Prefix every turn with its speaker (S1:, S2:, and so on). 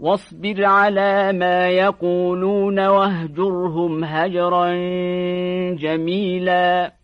S1: واصبر على ما يقولون واهجرهم هجرا جميلا.